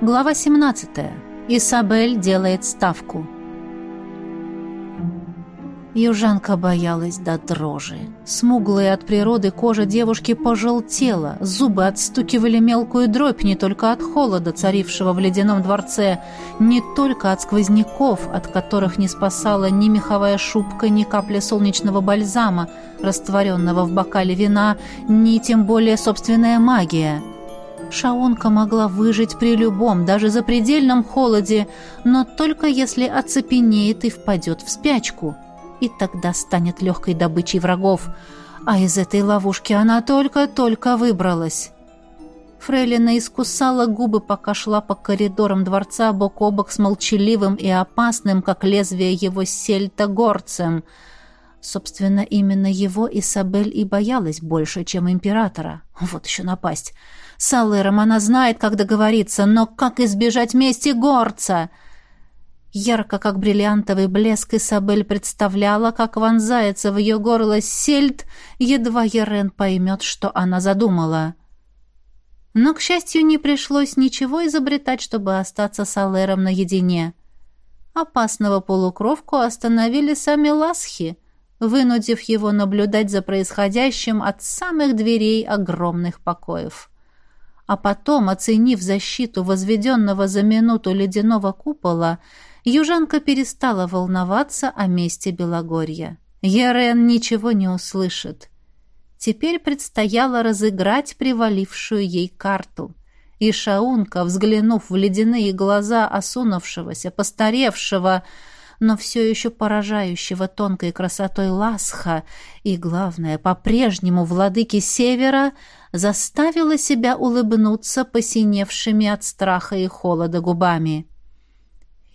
Глава 17. Исабель делает ставку. Южанка боялась до дрожи. Смуглая от природы кожа девушки пожелтела, зубы отстукивали мелкую дробь не только от холода, царившего в ледяном дворце, не только от сквозняков, от которых не спасала ни меховая шубка, ни капля солнечного бальзама, растворенного в бокале вина, ни тем более собственная магия — Шаунка могла выжить при любом, даже запредельном холоде, но только если оцепенеет и впадет в спячку. И тогда станет легкой добычей врагов. А из этой ловушки она только-только выбралась. Фрейлина искусала губы, пока шла по коридорам дворца бок о бок с молчаливым и опасным, как лезвие его сельта, горцем. Собственно, именно его Исабель и боялась больше, чем императора. Вот еще напасть. С Аллером она знает, как договориться, но как избежать мести горца? Ярко, как бриллиантовый блеск, Исабель представляла, как вонзается в ее горло сельдь, едва Ерен поймет, что она задумала. Но, к счастью, не пришлось ничего изобретать, чтобы остаться с Аллером наедине. Опасного полукровку остановили сами ласхи, вынудив его наблюдать за происходящим от самых дверей огромных покоев а потом, оценив защиту возведенного за минуту ледяного купола, южанка перестала волноваться о месте Белогорья. Ерен ничего не услышит. Теперь предстояло разыграть привалившую ей карту. И Шаунка, взглянув в ледяные глаза осунувшегося, постаревшего, но все еще поражающего тонкой красотой Ласха и, главное, по-прежнему владыки Севера, заставила себя улыбнуться посиневшими от страха и холода губами.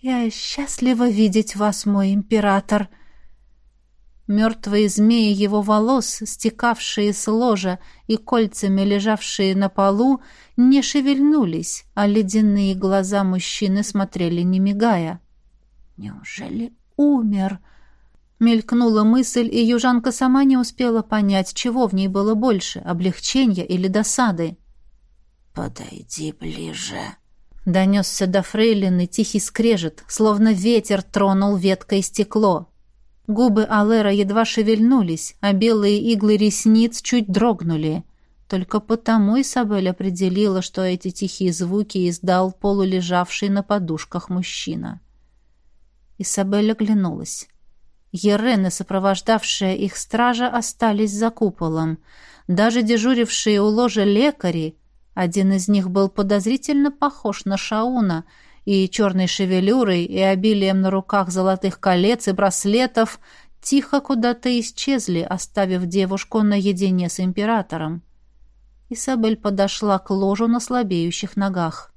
«Я счастлива видеть вас, мой император!» Мертвые змеи его волос, стекавшие с ложа и кольцами лежавшие на полу, не шевельнулись, а ледяные глаза мужчины смотрели не мигая. «Неужели умер?» Мелькнула мысль, и южанка сама не успела понять, чего в ней было больше — облегчения или досады. «Подойди ближе», — донесся до фрейлины тихий скрежет, словно ветер тронул веткой стекло. Губы Алера едва шевельнулись, а белые иглы ресниц чуть дрогнули. Только потому Исабель определила, что эти тихие звуки издал полулежавший на подушках мужчина. Исабель оглянулась. Ерены, сопровождавшая их стража, остались за куполом. Даже дежурившие у ложа лекари, один из них был подозрительно похож на Шауна, и черной шевелюрой, и обилием на руках золотых колец и браслетов, тихо куда-то исчезли, оставив девушку наедине с императором. Исабель подошла к ложу на слабеющих ногах.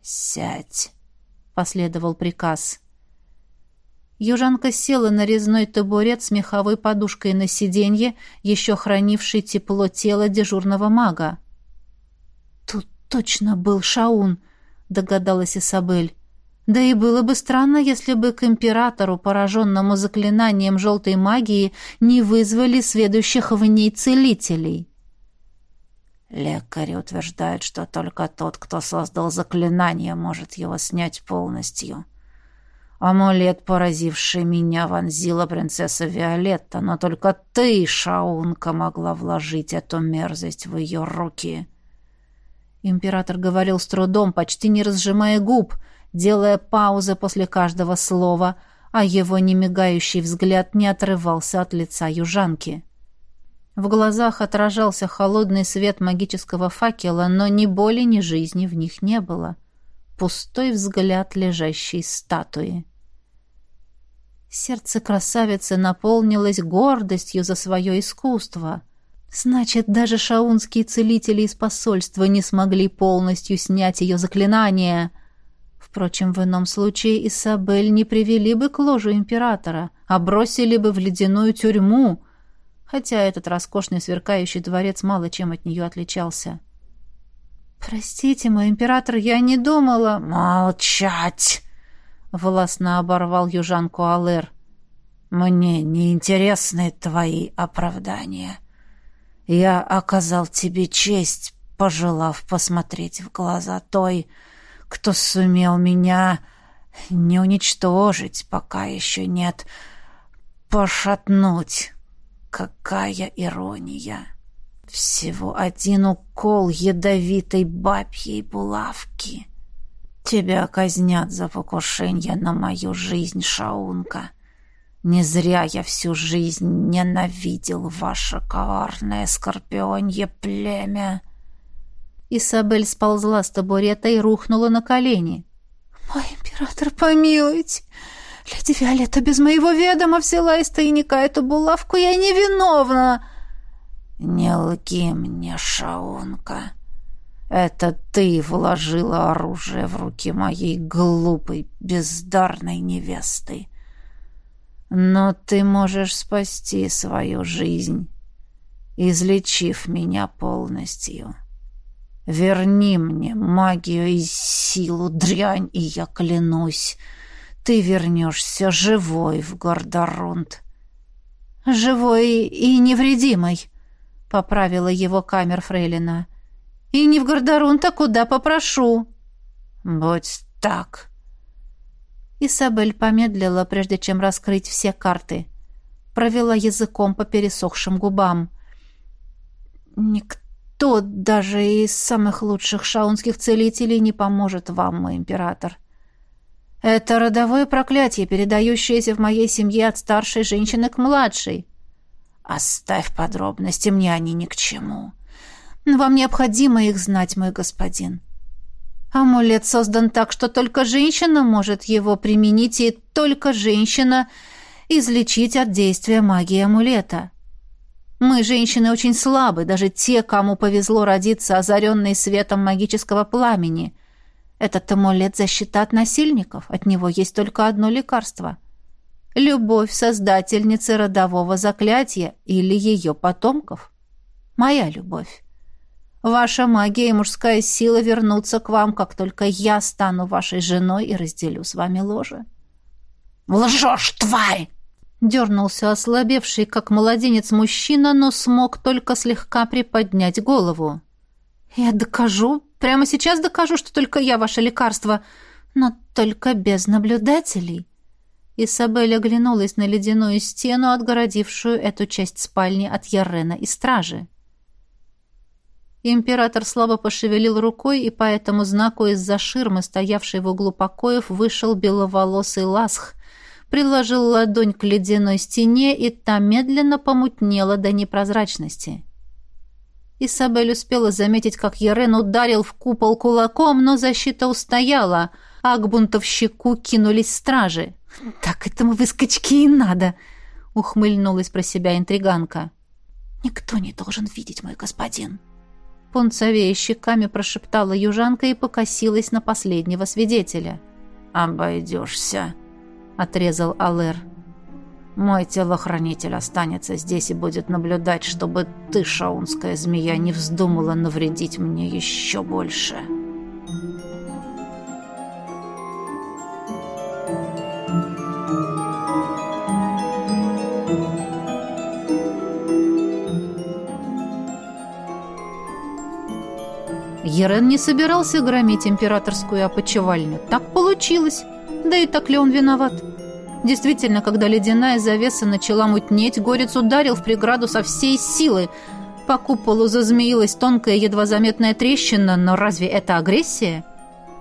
«Сядь!» — последовал приказ. Южанка села на резной табурет с меховой подушкой на сиденье, еще хранивший тепло тела дежурного мага. «Тут точно был Шаун», — догадалась Исабель. Да и было бы странно, если бы к императору, пораженному заклинанием желтой магии, не вызвали сведущих в ней целителей. Лекари утверждают, что только тот, кто создал заклинание, может его снять полностью. Амулет, поразивший меня, вонзила принцесса Виолетта, но только ты, Шаунка, могла вложить эту мерзость в ее руки. Император говорил с трудом, почти не разжимая губ, делая паузы после каждого слова, а его немигающий взгляд не отрывался от лица южанки. В глазах отражался холодный свет магического факела, но ни боли, ни жизни в них не было. Пустой взгляд лежащей статуи. Сердце красавицы наполнилось гордостью за свое искусство. Значит, даже шаунские целители из посольства не смогли полностью снять ее заклинание. Впрочем, в ином случае Исабель не привели бы к ложу императора, а бросили бы в ледяную тюрьму, хотя этот роскошный сверкающий дворец мало чем от нее отличался. «Простите, мой император, я не думала...» «Молчать!» — властно оборвал южанку Алэр. «Мне не интересны твои оправдания. Я оказал тебе честь, пожелав посмотреть в глаза той, кто сумел меня не уничтожить, пока еще нет, пошатнуть. Какая ирония! Всего один укол ядовитой бабьей булавки. Тебя казнят за покушение на мою жизнь, Шаунка. Не зря я всю жизнь ненавидел ваше коварное скорпионье племя. Исабель сползла с табурета и рухнула на колени. «Мой император, помилуйте! Леди Виолетта без моего ведома взяла из тайника эту булавку, я невиновна!» «Не лги мне, Шаунка!» Это ты вложила оружие в руки моей глупой, бездарной невесты. Но ты можешь спасти свою жизнь, излечив меня полностью. Верни мне магию и силу, дрянь, и я клянусь, ты вернешься живой в Гордорунд. Живой и невредимой, поправила его камер Фрейлина. — и не в Гордорун-то куда попрошу. Будь так. Исабель помедлила, прежде чем раскрыть все карты. Провела языком по пересохшим губам. Никто даже из самых лучших шаунских целителей не поможет вам, мой император. Это родовое проклятие, передающееся в моей семье от старшей женщины к младшей. Оставь подробности, мне они ни к чему. Вам необходимо их знать, мой господин. Амулет создан так, что только женщина может его применить, и только женщина излечить от действия магии амулета. Мы, женщины, очень слабы, даже те, кому повезло родиться озаренной светом магического пламени. Этот амулет — защита от насильников, от него есть только одно лекарство — любовь создательницы родового заклятия или ее потомков. Моя любовь. Ваша магия и мужская сила вернутся к вам, как только я стану вашей женой и разделю с вами ложе». «Лжешь, тварь!» Дернулся ослабевший, как младенец мужчина, но смог только слегка приподнять голову. «Я докажу, прямо сейчас докажу, что только я ваше лекарство, но только без наблюдателей». Исабель оглянулась на ледяную стену, отгородившую эту часть спальни от Ярена и стражи. Император слабо пошевелил рукой, и по этому знаку из-за ширмы, стоявшей в углу покоев, вышел беловолосый ласх, приложил ладонь к ледяной стене, и та медленно помутнела до непрозрачности. Исабель успела заметить, как Ярен ударил в купол кулаком, но защита устояла, а к бунтовщику кинулись стражи. «Так этому выскочке и надо!» — ухмыльнулась про себя интриганка. «Никто не должен видеть, мой господин!» Пунцовея щеками прошептала южанка и покосилась на последнего свидетеля. «Обойдешься», — отрезал Алэр. «Мой телохранитель останется здесь и будет наблюдать, чтобы ты, шаунская змея, не вздумала навредить мне еще больше». Ерен не собирался громить императорскую опочивальню. Так получилось. Да и так ли он виноват? Действительно, когда ледяная завеса начала мутнеть, горец ударил в преграду со всей силы. По куполу зазмеилась тонкая, едва заметная трещина, но разве это агрессия?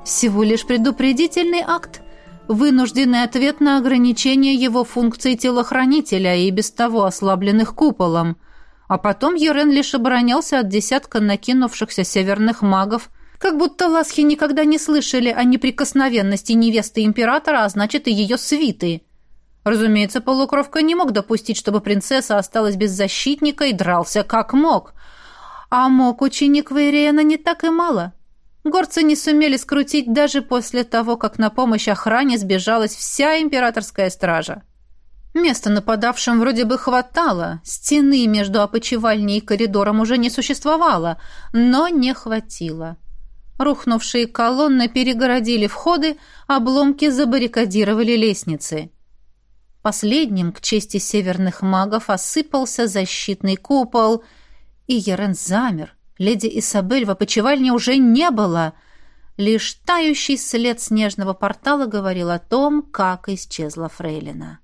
Всего лишь предупредительный акт, вынужденный ответ на ограничение его функций телохранителя и без того ослабленных куполом – а потом Ерен лишь оборонялся от десятка накинувшихся северных магов, как будто ласхи никогда не слышали о неприкосновенности невесты императора, а значит и ее свиты. Разумеется, полукровка не мог допустить, чтобы принцесса осталась без защитника и дрался как мог. А мог ученик Вейриена не так и мало. Горцы не сумели скрутить даже после того, как на помощь охране сбежалась вся императорская стража. Места нападавшим вроде бы хватало, стены между опочивальней и коридором уже не существовало, но не хватило. Рухнувшие колонны перегородили входы, обломки забаррикадировали лестницы. Последним, к чести северных магов, осыпался защитный купол, и Ерен замер. Леди Исабель в опочивальне уже не было. Лишь тающий след снежного портала говорил о том, как исчезла Фрейлина.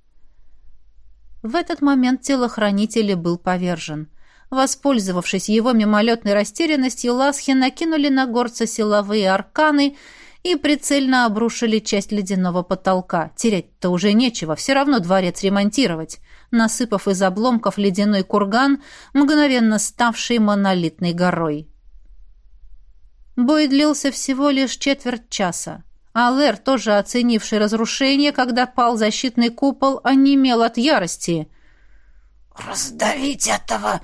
В этот момент телохранитель был повержен. Воспользовавшись его мимолетной растерянностью, ласхи накинули на горца силовые арканы и прицельно обрушили часть ледяного потолка. Терять-то уже нечего, все равно дворец ремонтировать, насыпав из обломков ледяной курган, мгновенно ставший монолитной горой. Бой длился всего лишь четверть часа. А Лэр, тоже оценивший разрушение, когда пал защитный купол, онемел от ярости. «Раздавить этого...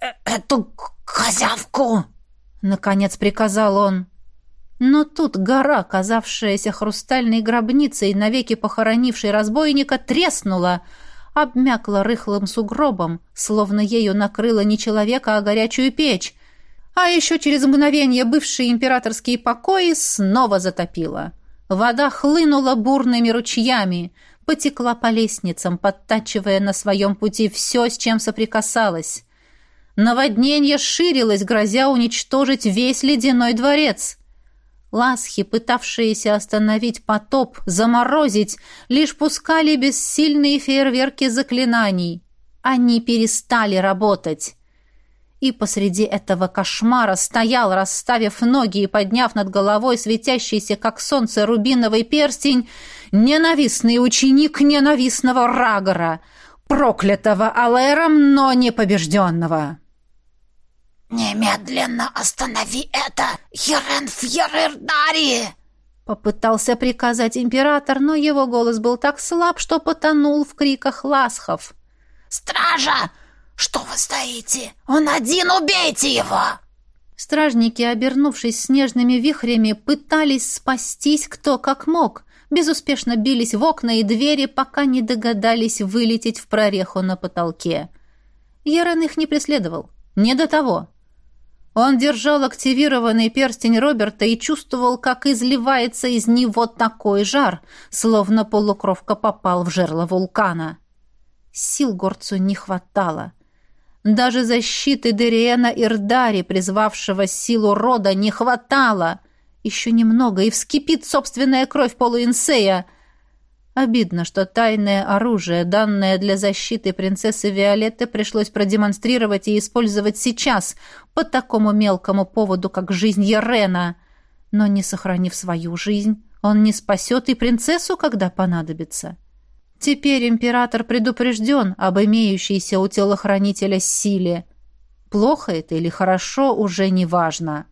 Э, эту козявку!» — наконец приказал он. Но тут гора, казавшаяся хрустальной гробницей, навеки похоронившей разбойника, треснула, обмякла рыхлым сугробом, словно ею накрыла не человека, а горячую печь, а еще через мгновение бывшие императорские покои снова затопило. Вода хлынула бурными ручьями, потекла по лестницам, подтачивая на своем пути все, с чем соприкасалась. Наводнение ширилось, грозя уничтожить весь ледяной дворец. Ласхи, пытавшиеся остановить потоп, заморозить, лишь пускали бессильные фейерверки заклинаний. Они перестали работать и посреди этого кошмара стоял, расставив ноги и подняв над головой светящийся, как солнце, рубиновый перстень, ненавистный ученик ненавистного Рагора, проклятого Алэром, но не побежденного. «Немедленно останови это, Херен Фьерердари!» Попытался приказать император, но его голос был так слаб, что потонул в криках ласхов. «Стража! «Что вы стоите? Он один, убейте его!» Стражники, обернувшись снежными вихрями, пытались спастись кто как мог, безуспешно бились в окна и двери, пока не догадались вылететь в прореху на потолке. Ярен их не преследовал. Не до того. Он держал активированный перстень Роберта и чувствовал, как изливается из него такой жар, словно полукровка попал в жерло вулкана. Сил горцу не хватало. Даже защиты Дериена Ирдари, призвавшего силу рода, не хватало. Еще немного, и вскипит собственная кровь полуинсея. Обидно, что тайное оружие, данное для защиты принцессы Виолетты, пришлось продемонстрировать и использовать сейчас, по такому мелкому поводу, как жизнь Ярена. Но, не сохранив свою жизнь, он не спасет и принцессу, когда понадобится. — Теперь император предупрежден об имеющейся у телохранителя силе. Плохо это или хорошо, уже не важно.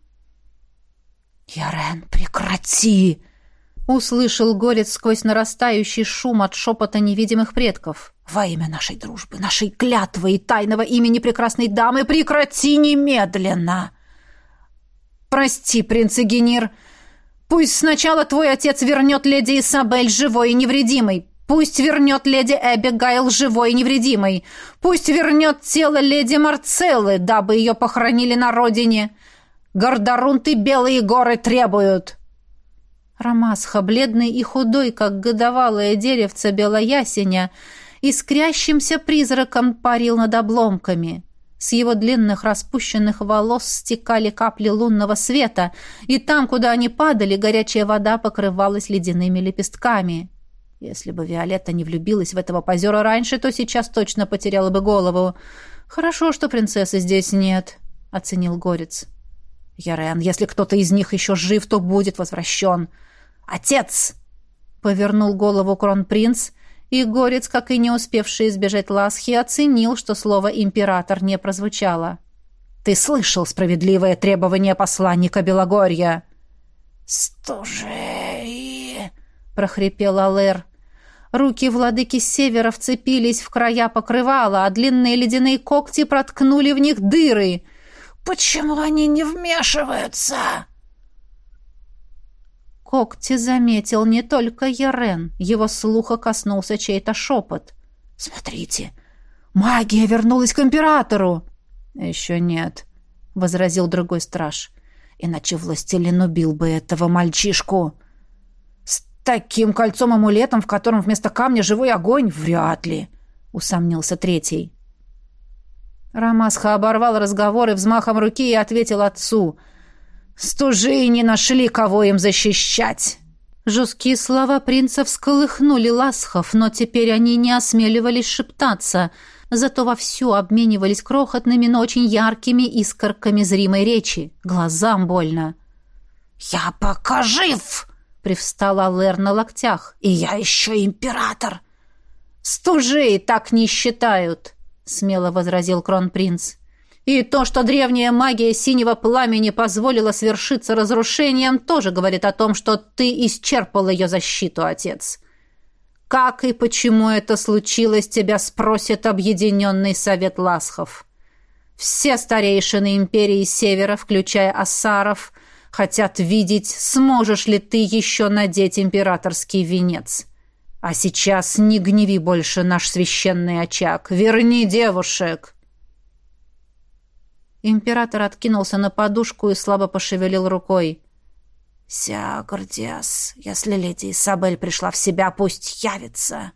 «Ярен, прекрати!» — услышал горец сквозь нарастающий шум от шепота невидимых предков. «Во имя нашей дружбы, нашей клятвы и тайного имени прекрасной дамы прекрати немедленно!» «Прости, принц Эгенир, пусть сначала твой отец вернет леди Исабель живой и невредимой, Пусть вернет леди Эбигайл живой и невредимой. Пусть вернет тело леди Марцеллы, дабы ее похоронили на родине. Гордорунт и белые горы требуют. Рамасха, бледный и худой, как годовалое деревце белоясеня, искрящимся призраком парил над обломками. С его длинных распущенных волос стекали капли лунного света, и там, куда они падали, горячая вода покрывалась ледяными лепестками. Если бы Виолетта не влюбилась в этого позера раньше, то сейчас точно потеряла бы голову. Хорошо, что принцессы здесь нет, — оценил Горец. Ярен, если кто-то из них еще жив, то будет возвращен. Отец! — повернул голову кронпринц, и Горец, как и не успевший избежать ласхи, оценил, что слово «император» не прозвучало. «Ты слышал справедливое требование посланника Белогорья?» «Стужи!» — прохрипел Алэр. Руки владыки севера вцепились в края покрывала, а длинные ледяные когти проткнули в них дыры. «Почему они не вмешиваются?» Когти заметил не только Ярен. Его слуха коснулся чей-то шепот. «Смотрите, магия вернулась к императору!» «Еще нет», — возразил другой страж. «Иначе властелин убил бы этого мальчишку». Таким кольцом-амулетом, в котором вместо камня живой огонь, вряд ли, усомнился третий. Рамасха оборвал разговор и взмахом руки и ответил отцу. Стужи не нашли, кого им защищать!» Жесткие слова принца всколыхнули ласхов, но теперь они не осмеливались шептаться, зато вовсю обменивались крохотными, но очень яркими искорками зримой речи. Глазам больно. «Я пока жив!» — привстал Алэр на локтях. «И я еще император!» «Стужей так не считают!» — смело возразил кронпринц. И то, что древняя магия синего пламени позволила свершиться разрушением, тоже говорит о том, что ты исчерпал ее защиту, отец. Как и почему это случилось, тебя спросит Объединенный Совет Ласхов. Все старейшины империи Севера, включая Ассаров, хотят видеть, сможешь ли ты еще надеть императорский венец. А сейчас не гневи больше наш священный очаг. Верни девушек!» Император откинулся на подушку и слабо пошевелил рукой. «Ся, Гордиас, если леди Изабель пришла в себя, пусть явится!»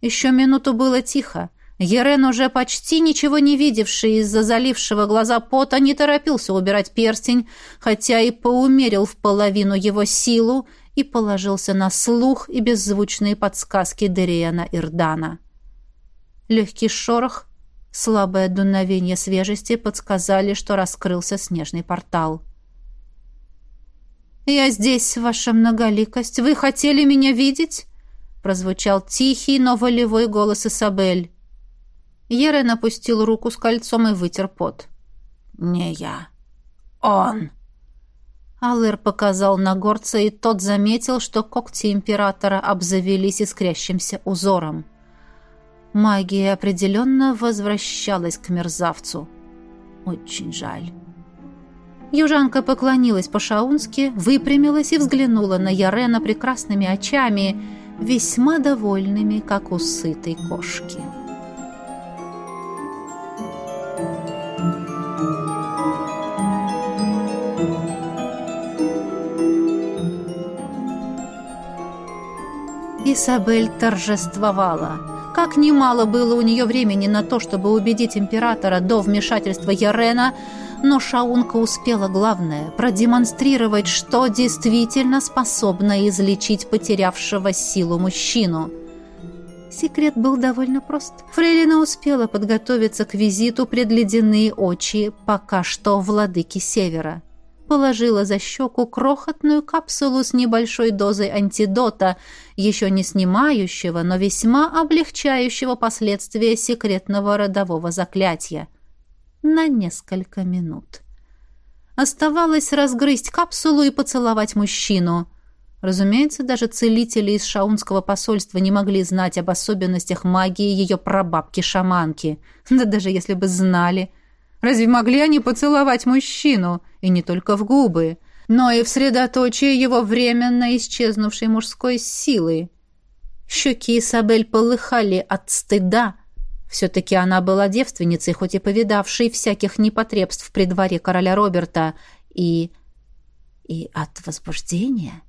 Еще минуту было тихо. Ерен, уже почти ничего не видевший из-за залившего глаза пота, не торопился убирать перстень, хотя и поумерил в половину его силу и положился на слух и беззвучные подсказки Дериана Ирдана. Легкий шорох, Слабое дуновение свежести подсказали, что раскрылся снежный портал. «Я здесь, ваша многоликость. Вы хотели меня видеть?» Прозвучал тихий, но волевой голос Исабель. Ерен опустил руку с кольцом и вытер пот. «Не я. Он!» Алэр показал на горца, и тот заметил, что когти императора обзавелись искрящимся узором. Магия определенно возвращалась к мерзавцу. Очень жаль. Южанка поклонилась по-шаунски, выпрямилась и взглянула на Ярена прекрасными очами, весьма довольными, как у сытой кошки. Исабель торжествовала. Как немало было у нее времени на то, чтобы убедить императора до вмешательства Ярена, но Шаунка успела главное – продемонстрировать, что действительно способна излечить потерявшего силу мужчину. Секрет был довольно прост. Фрейлина успела подготовиться к визиту пред ледяные очи пока что владыки Севера положила за щеку крохотную капсулу с небольшой дозой антидота, еще не снимающего, но весьма облегчающего последствия секретного родового заклятия. На несколько минут. Оставалось разгрызть капсулу и поцеловать мужчину. Разумеется, даже целители из шаунского посольства не могли знать об особенностях магии ее прабабки-шаманки. Да даже если бы знали – Разве могли они поцеловать мужчину? И не только в губы, но и в средоточие его временно исчезнувшей мужской силы. Щеки Исабель полыхали от стыда. Все-таки она была девственницей, хоть и повидавшей всяких непотребств при дворе короля Роберта, и... и от возбуждения...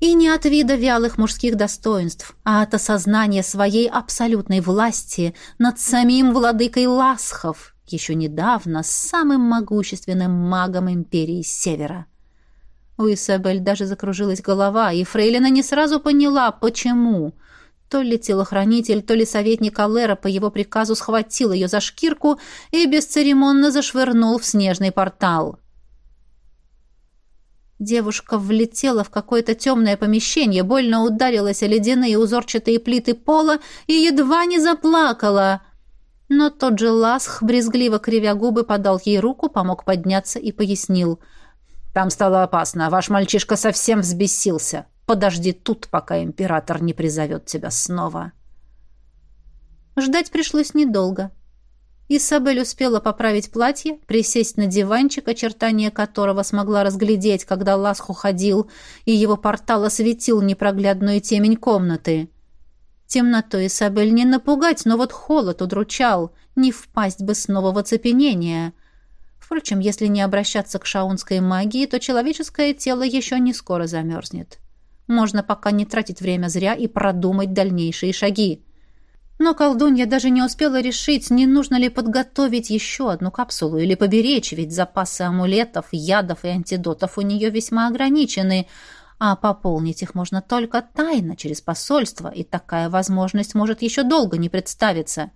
И не от вида вялых мужских достоинств, а от осознания своей абсолютной власти над самим владыкой Ласхов, еще недавно самым могущественным магом империи Севера. У Исабель даже закружилась голова, и Фрейлина не сразу поняла, почему. То ли телохранитель, то ли советник Аллера по его приказу схватил ее за шкирку и бесцеремонно зашвырнул в снежный портал. Девушка влетела в какое-то темное помещение, больно ударилась о ледяные узорчатые плиты пола и едва не заплакала — но тот же Ласх, брезгливо кривя губы, подал ей руку, помог подняться и пояснил. «Там стало опасно. Ваш мальчишка совсем взбесился. Подожди тут, пока император не призовет тебя снова». Ждать пришлось недолго. Исабель успела поправить платье, присесть на диванчик, очертания которого смогла разглядеть, когда Ласх уходил, и его портал осветил непроглядную темень комнаты. Темнотой Исабель не напугать, но вот холод удручал, не впасть бы снова в оцепенение. Впрочем, если не обращаться к шаунской магии, то человеческое тело еще не скоро замерзнет. Можно пока не тратить время зря и продумать дальнейшие шаги. Но колдунья даже не успела решить, не нужно ли подготовить еще одну капсулу или поберечь, ведь запасы амулетов, ядов и антидотов у нее весьма ограничены, а пополнить их можно только тайно, через посольство, и такая возможность может еще долго не представиться.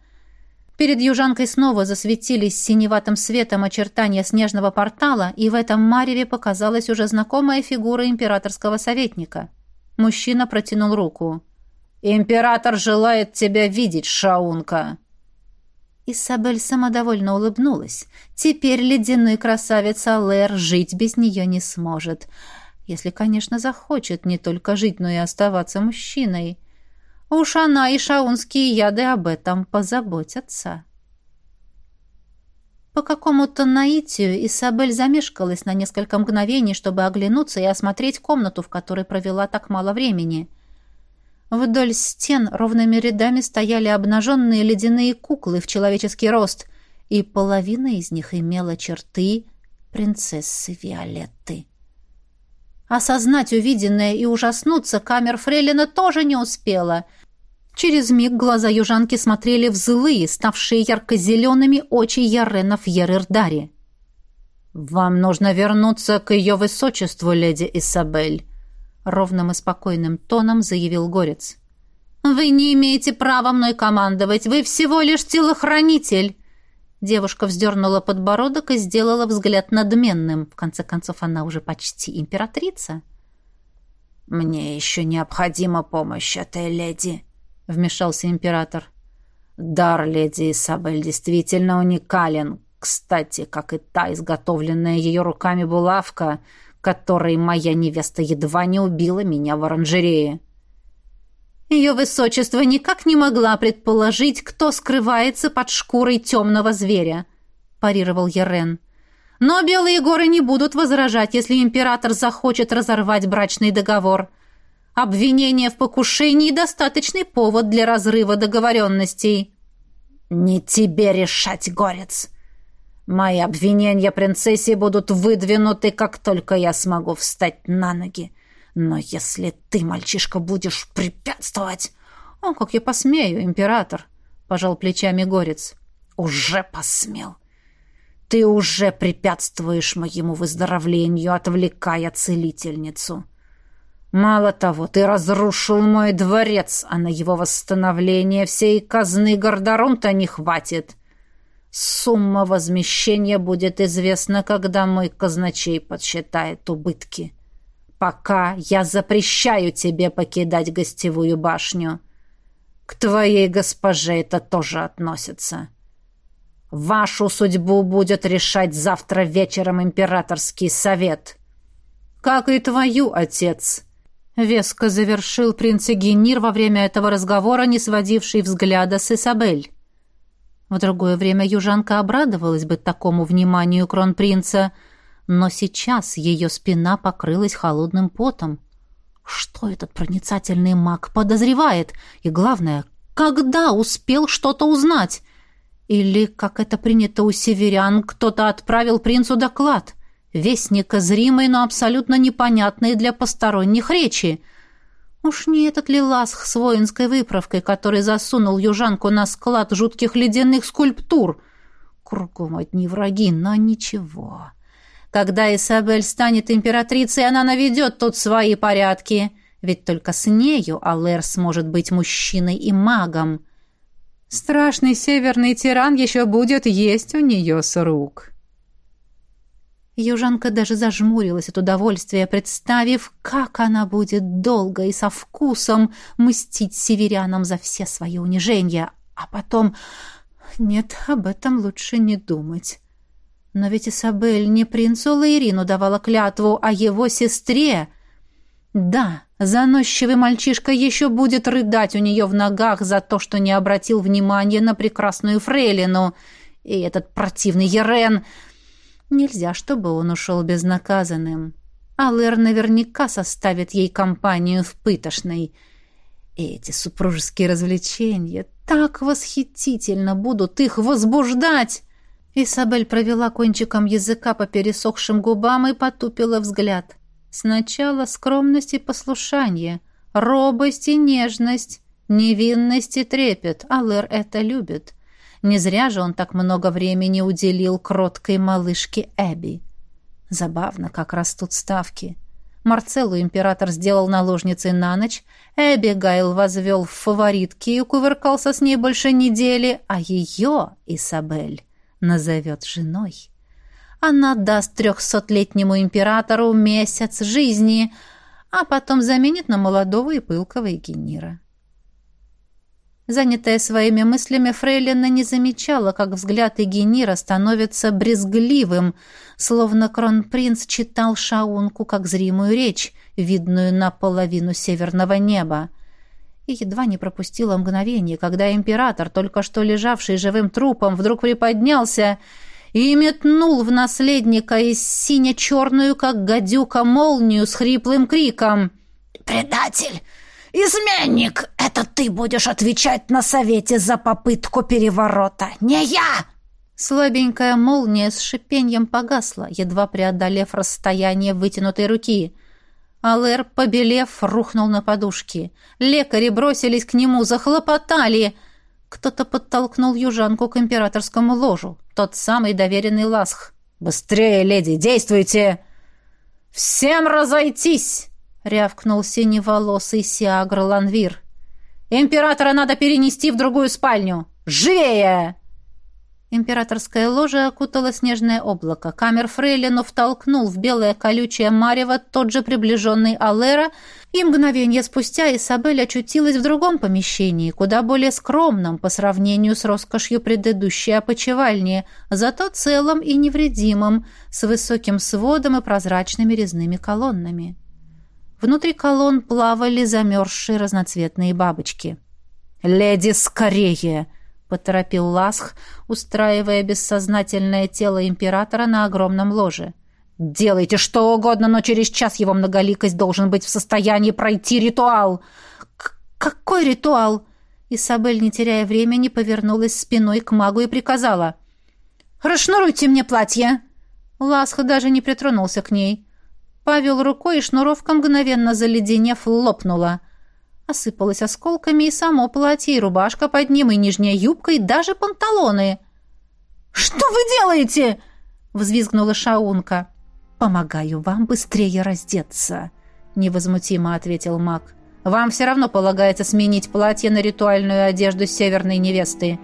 Перед южанкой снова засветились синеватым светом очертания снежного портала, и в этом мареве показалась уже знакомая фигура императорского советника. Мужчина протянул руку. «Император желает тебя видеть, Шаунка!» Исабель самодовольно улыбнулась. Теперь ледяной красавец Алэр жить без нее не сможет. Если, конечно, захочет не только жить, но и оставаться мужчиной. Уж она и шаунские яды об этом позаботятся. По какому-то наитию Исабель замешкалась на несколько мгновений, чтобы оглянуться и осмотреть комнату, в которой провела так мало времени. Вдоль стен ровными рядами стояли обнаженные ледяные куклы в человеческий рост, и половина из них имела черты принцессы Виолетты. Осознать увиденное и ужаснуться камер Фрейлина тоже не успела. Через миг глаза южанки смотрели в злые, ставшие ярко-зелеными очи Ярена Фьерердари. «Вам нужно вернуться к ее высочеству, леди Исабель», — ровным и спокойным тоном заявил Горец. «Вы не имеете права мной командовать, вы всего лишь телохранитель!» Девушка вздернула подбородок и сделала взгляд надменным. В конце концов, она уже почти императрица. «Мне еще необходима помощь этой леди», — вмешался император. «Дар леди Исабель действительно уникален. Кстати, как и та изготовленная ее руками булавка, которой моя невеста едва не убила меня в оранжерее». Ее высочество никак не могла предположить, кто скрывается под шкурой темного зверя, парировал Ярен. Но белые горы не будут возражать, если император захочет разорвать брачный договор. Обвинение в покушении – достаточный повод для разрыва договоренностей. «Не тебе решать, горец!» Мои обвинения принцессе будут выдвинуты, как только я смогу встать на ноги. Но если ты, мальчишка, будешь препятствовать... О, как я посмею, император, пожал плечами горец. Уже посмел. Ты уже препятствуешь моему выздоровлению, отвлекая целительницу. Мало того, ты разрушил мой дворец, а на его восстановление всей казны Гордорум-то не хватит. Сумма возмещения будет известна, когда мой казначей подсчитает убытки. Пока я запрещаю тебе покидать гостевую башню. К твоей госпоже это тоже относится. Вашу судьбу будет решать завтра вечером императорский совет. Как и твою, отец. Веско завершил принц Генир во время этого разговора, не сводивший взгляда с Исабель. В другое время южанка обрадовалась бы такому вниманию кронпринца — но сейчас ее спина покрылась холодным потом. Что этот проницательный маг подозревает? И главное, когда успел что-то узнать? Или, как это принято у северян, кто-то отправил принцу доклад? Вестник зримый, но абсолютно непонятный для посторонних речи. Уж не этот ли ласх с воинской выправкой, который засунул южанку на склад жутких ледяных скульптур? Кругом одни враги, но ничего. Когда Исабель станет императрицей, она наведет тут свои порядки. Ведь только с нею Алэр сможет быть мужчиной и магом. Страшный северный тиран еще будет есть у нее с рук. Южанка даже зажмурилась от удовольствия, представив, как она будет долго и со вкусом мстить северянам за все свои унижения, а потом... Нет, об этом лучше не думать. Но ведь Isabel не принцу Лаирину давала клятву, а его сестре. Да, заносчивый мальчишка еще будет рыдать у нее в ногах за то, что не обратил внимания на прекрасную фрейлину. И этот противный Ерен... Нельзя, чтобы он ушел безнаказанным. Алэр наверняка составит ей компанию в пытошной. И эти супружеские развлечения так восхитительно будут их возбуждать. Исабель провела кончиком языка по пересохшим губам и потупила взгляд. Сначала скромность и послушание, робость и нежность, Невинность и трепет, Алэр это любит. Не зря же он так много времени уделил кроткой малышке Эбби. Забавно, как растут ставки. Марцеллу император сделал наложницей на ночь, Эбигайл возвел в фаворитки и кувыркался с ней больше недели, а ее, Исабель, назовет женой. Она даст трехсотлетнему императору месяц жизни, а потом заменит на молодого и пылкого Егенира. Занятая своими мыслями, Фрейлина не замечала, как взгляд Егенира становится брезгливым, словно кронпринц читал шаунку как зримую речь, видную наполовину северного неба. И едва не пропустила мгновение, когда император, только что лежавший живым трупом, вдруг приподнялся и метнул в наследника из сине-черную, как гадюка, молнию с хриплым криком «Предатель! «Изменник! Это ты будешь отвечать на совете за попытку переворота, не я!» Слабенькая молния с шипением погасла, едва преодолев расстояние вытянутой руки. Алэр, побелев, рухнул на подушки. Лекари бросились к нему, захлопотали. Кто-то подтолкнул южанку к императорскому ложу. Тот самый доверенный ласх. «Быстрее, леди, действуйте!» «Всем разойтись!» рявкнул синеволосый Сиагр Ланвир. «Императора надо перенести в другую спальню! Живее!» Императорское ложе окутало снежное облако. Камер Фрейлину втолкнул в белое колючее марево тот же приближенный Алера, и мгновение спустя Исабель очутилась в другом помещении, куда более скромном по сравнению с роскошью предыдущей опочивальни, зато целым и невредимым, с высоким сводом и прозрачными резными колоннами. Внутри колонн плавали замерзшие разноцветные бабочки. «Леди, скорее!» — поторопил Ласх, устраивая бессознательное тело императора на огромном ложе. «Делайте что угодно, но через час его многоликость должен быть в состоянии пройти ритуал!» К «Какой ритуал?» Исабель, не теряя времени, повернулась спиной к магу и приказала. «Расшнуруйте мне платье!» Ласх даже не притронулся к ней. Павел рукой, и шнуровка, мгновенно заледенев, лопнула. Осыпалась осколками и само платье, и рубашка под ним, и нижняя юбка, и даже панталоны. «Что вы делаете?» — взвизгнула Шаунка. «Помогаю вам быстрее раздеться», — невозмутимо ответил маг. «Вам все равно полагается сменить платье на ритуальную одежду северной невесты.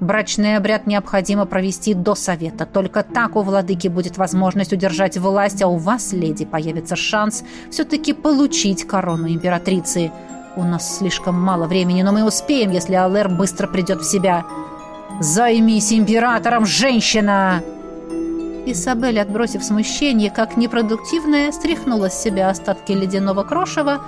Брачный обряд необходимо провести до совета. Только так у владыки будет возможность удержать власть, а у вас, леди, появится шанс все-таки получить корону императрицы. У нас слишком мало времени, но мы успеем, если Алэр быстро придет в себя. Займись императором, женщина!» Исабель, отбросив смущение, как непродуктивная, стряхнула с себя остатки ледяного крошева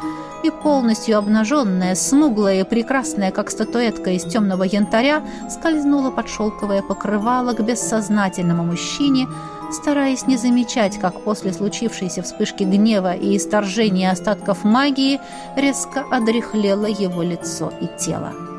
и полностью обнаженная, смуглая и прекрасная, как статуэтка из темного янтаря, скользнула под шелковое покрывало к бессознательному мужчине, стараясь не замечать, как после случившейся вспышки гнева и исторжения остатков магии резко одряхлело его лицо и тело.